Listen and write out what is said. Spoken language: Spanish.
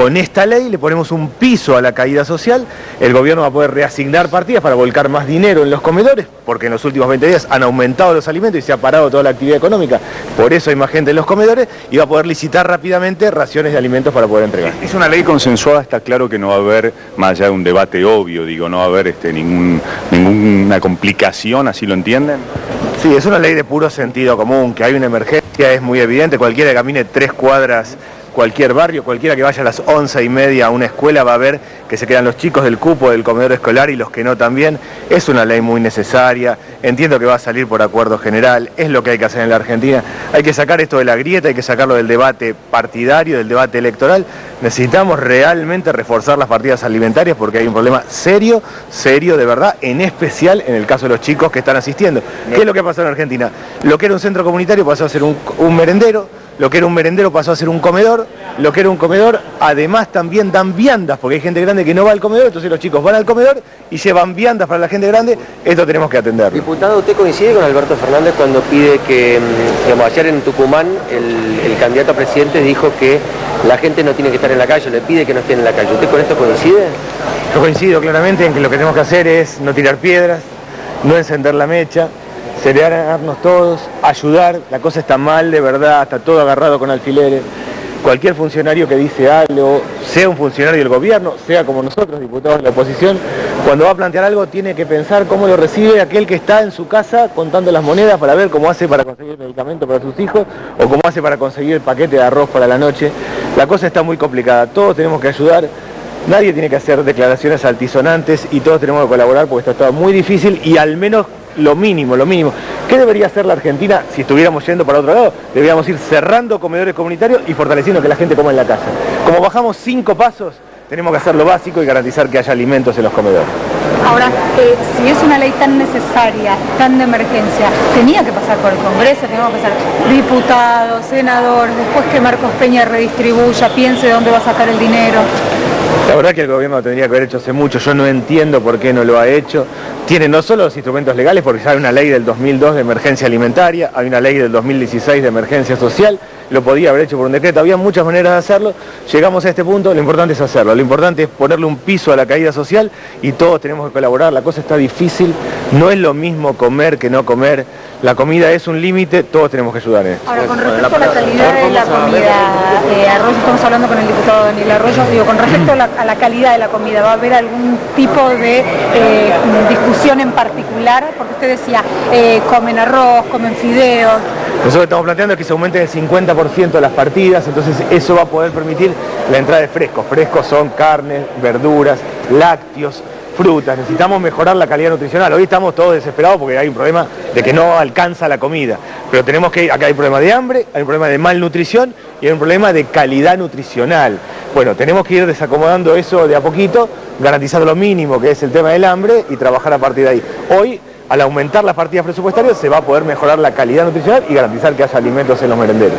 Con esta ley le ponemos un piso a la caída social, el gobierno va a poder reasignar partidas para volcar más dinero en los comedores, porque en los últimos 20 días han aumentado los alimentos y se ha parado toda la actividad económica, por eso hay más gente en los comedores y va a poder licitar rápidamente raciones de alimentos para poder entregar. Es una ley consensuada, está claro que no va a haber, más allá de un debate obvio, digo, no va a haber este, ningún, ninguna complicación, ¿así lo entienden? Sí, es una ley de puro sentido común, que hay una emergencia, es muy evidente, cualquiera que camine tres cuadras cualquier barrio, cualquiera que vaya a las once y media a una escuela va a ver que se quedan los chicos del cupo del comedor escolar y los que no también. Es una ley muy necesaria, entiendo que va a salir por acuerdo general, es lo que hay que hacer en la Argentina. Hay que sacar esto de la grieta, hay que sacarlo del debate partidario, del debate electoral. Necesitamos realmente reforzar las partidas alimentarias porque hay un problema serio, serio de verdad, en especial en el caso de los chicos que están asistiendo. ¿Qué es lo que ha pasado en Argentina? Lo que era un centro comunitario pasó a ser un, un merendero, lo que era un merendero pasó a ser un comedor, lo que era un comedor, además también dan viandas, porque hay gente grande que no va al comedor, entonces los chicos van al comedor y llevan viandas para la gente grande, esto tenemos que atender. Diputado, ¿usted coincide con Alberto Fernández cuando pide que, mm, digamos, ayer en Tucumán el, candidato a presidente dijo que la gente no tiene que estar en la calle, le pide que no estén en la calle. ¿Usted con esto coincide? Yo coincido claramente en que lo que tenemos que hacer es no tirar piedras, no encender la mecha, serenarnos todos, ayudar, la cosa está mal de verdad, está todo agarrado con alfileres. Cualquier funcionario que dice algo, sea un funcionario del gobierno, sea como nosotros, diputados de la oposición, cuando va a plantear algo tiene que pensar cómo lo recibe aquel que está en su casa contando las monedas para ver cómo hace para conseguir medicamento para sus hijos o cómo hace para conseguir el paquete de arroz para la noche. La cosa está muy complicada, todos tenemos que ayudar. Nadie tiene que hacer declaraciones altisonantes y todos tenemos que colaborar porque está todo muy difícil y al menos lo mínimo, lo mínimo. ¿Qué debería hacer la Argentina si estuviéramos yendo para otro lado? Deberíamos ir cerrando comedores comunitarios y fortaleciendo que la gente coma en la casa. Como bajamos cinco pasos, tenemos que hacer lo básico y garantizar que haya alimentos en los comedores. Ahora, eh, si es una ley tan necesaria, tan de emergencia, tenía que pasar por el Congreso, tenía que pasar diputado, senador, después que Marcos Peña redistribuya, piense dónde va a sacar el dinero. Verdad que el gobierno tendría que haber hecho hace mucho, yo no entiendo por qué no lo ha hecho. Tiene no solo los instrumentos legales, porque ya hay una ley del 2002 de emergencia alimentaria, hay una ley del 2016 de emergencia social, lo podía haber hecho por un decreto, había muchas maneras de hacerlo, llegamos a este punto, lo importante es hacerlo, lo importante es ponerle un piso a la caída social y todos tenemos que colaborar, la cosa está difícil, no es lo mismo comer que no comer, la comida es un límite, todos tenemos que ayudar en Ahora, con respecto a la calidad de la comida, eh, Arroyo, estamos hablando con el diputado Daniel Arroyo, digo, con respecto a la, calidad de la comida, ¿va a haber algún tipo de eh, discusión en particular? Porque usted decía, eh, comen arroz, comen fideos. Nosotros estamos planteando que se aumente el 50% de las partidas, entonces eso va a poder permitir la entrada de frescos. Frescos son carnes, verduras, lácteos, frutas, necesitamos mejorar la calidad nutricional. Hoy estamos todos desesperados porque hay un problema de que no alcanza la comida, pero tenemos que acá hay un problema de hambre, hay un problema de malnutrición y hay un problema de calidad nutricional. Bueno, tenemos que ir desacomodando eso de a poquito, garantizando lo mínimo que es el tema del hambre y trabajar a partir de ahí. Hoy, al aumentar las partidas presupuestarias, se va a poder mejorar la calidad nutricional y garantizar que haya alimentos en los merenderos.